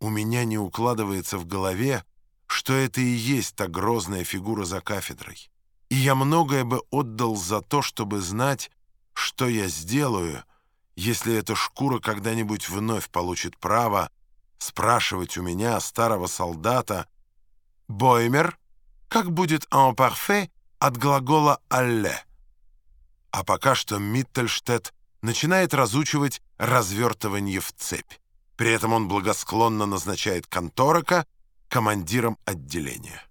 У меня не укладывается в голове, что это и есть та грозная фигура за кафедрой. И я многое бы отдал за то, чтобы знать, что я сделаю, если эта шкура когда-нибудь вновь получит право спрашивать у меня, старого солдата, «Боймер, как будет «en parfait» от глагола «алле»?» А пока что Миттельштедт начинает разучивать развертывание в цепь. При этом он благосклонно назначает Конторака командиром отделения.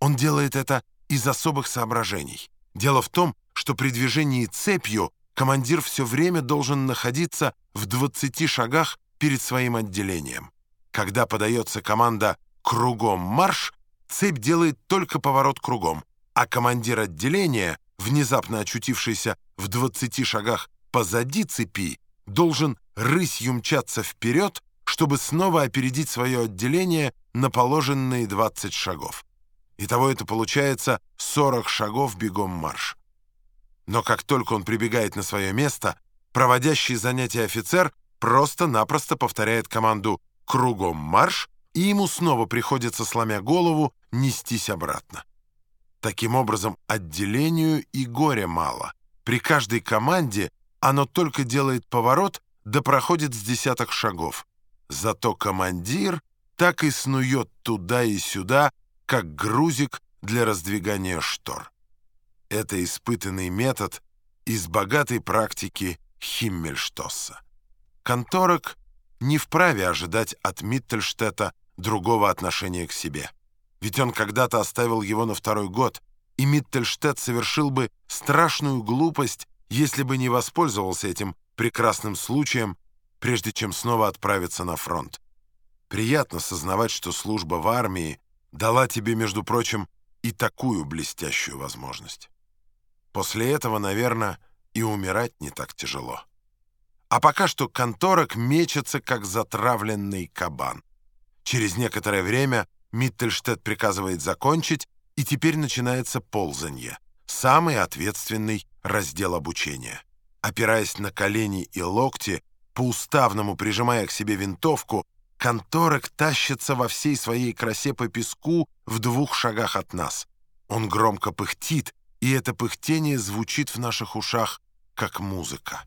Он делает это из особых соображений. Дело в том, что при движении цепью командир все время должен находиться в 20 шагах перед своим отделением. Когда подается команда «кругом марш», цепь делает только поворот кругом, а командир отделения, внезапно очутившийся в 20 шагах позади цепи, должен рысью мчаться вперед, чтобы снова опередить свое отделение на положенные 20 шагов. Итого это получается 40 шагов бегом марш. Но как только он прибегает на свое место, проводящий занятие офицер просто-напросто повторяет команду «кругом марш», и ему снова приходится, сломя голову, нестись обратно. Таким образом, отделению и горя мало. При каждой команде оно только делает поворот, да проходит с десяток шагов. Зато командир так и снует туда и сюда, как грузик для раздвигания штор. Это испытанный метод из богатой практики Химмельштосса. Конторок не вправе ожидать от Миттельштета другого отношения к себе. Ведь он когда-то оставил его на второй год, и Миттельштет совершил бы страшную глупость, если бы не воспользовался этим прекрасным случаем, прежде чем снова отправиться на фронт. Приятно сознавать, что служба в армии дала тебе, между прочим, и такую блестящую возможность. После этого, наверное, и умирать не так тяжело. А пока что конторок мечется, как затравленный кабан. Через некоторое время Миттельштедт приказывает закончить, и теперь начинается ползанье, самый ответственный раздел обучения. Опираясь на колени и локти, по-уставному прижимая к себе винтовку, конторок тащится во всей своей красе по песку в двух шагах от нас. Он громко пыхтит, и это пыхтение звучит в наших ушах, как музыка.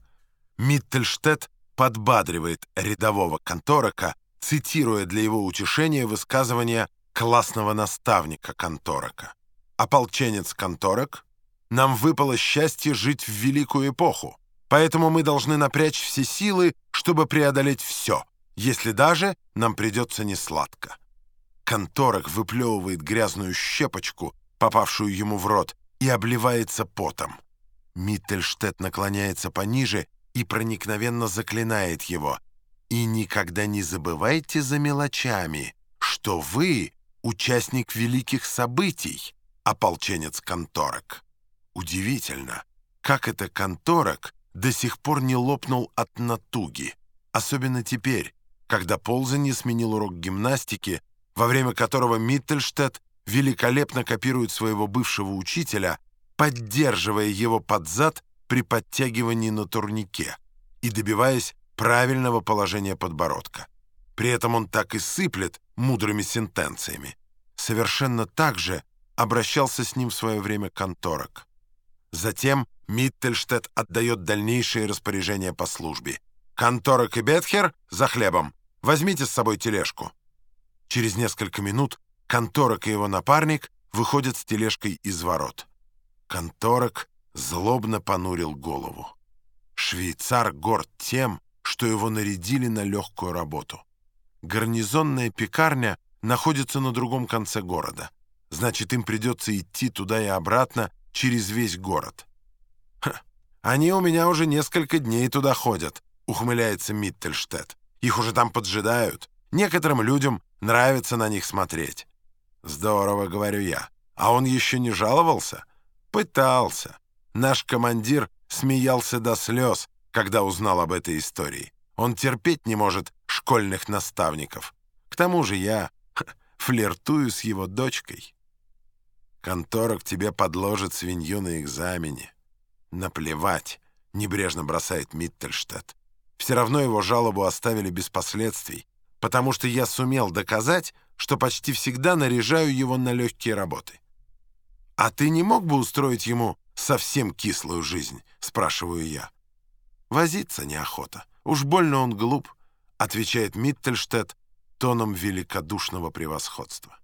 Миттельштедт подбадривает рядового конторака, цитируя для его утешения высказывания классного наставника конторака. «Ополченец конторок, нам выпало счастье жить в великую эпоху, поэтому мы должны напрячь все силы, чтобы преодолеть все, если даже нам придется несладко». Конторок выплевывает грязную щепочку, попавшую ему в рот, и обливается потом. Миттельштедт наклоняется пониже и проникновенно заклинает его. «И никогда не забывайте за мелочами, что вы участник великих событий, ополченец конторок». Удивительно, как это конторок до сих пор не лопнул от натуги, особенно теперь, когда ползанье сменил урок гимнастики, во время которого Миттельштедт великолепно копирует своего бывшего учителя, поддерживая его под зад при подтягивании на турнике и добиваясь правильного положения подбородка. При этом он так и сыплет мудрыми сентенциями. Совершенно так же обращался с ним в свое время конторок. Затем Миттельштедт отдает дальнейшие распоряжения по службе. «Конторок и Бетхер за хлебом. Возьмите с собой тележку». Через несколько минут Конторок и его напарник выходят с тележкой из ворот. Конторок злобно понурил голову. Швейцар горд тем, что его нарядили на легкую работу. Гарнизонная пекарня находится на другом конце города. Значит, им придется идти туда и обратно через весь город. Ха, «Они у меня уже несколько дней туда ходят», — ухмыляется Миттельштедт. «Их уже там поджидают. Некоторым людям нравится на них смотреть». «Здорово», — говорю я. «А он еще не жаловался?» «Пытался. Наш командир смеялся до слез, когда узнал об этой истории. Он терпеть не может школьных наставников. К тому же я флиртую с его дочкой. Конторок тебе подложит свинью на экзамене. Наплевать, небрежно бросает Миттельштадт. Все равно его жалобу оставили без последствий. потому что я сумел доказать, что почти всегда наряжаю его на легкие работы. «А ты не мог бы устроить ему совсем кислую жизнь?» — спрашиваю я. «Возиться неохота. Уж больно он глуп», — отвечает Миттельштедт тоном великодушного превосходства.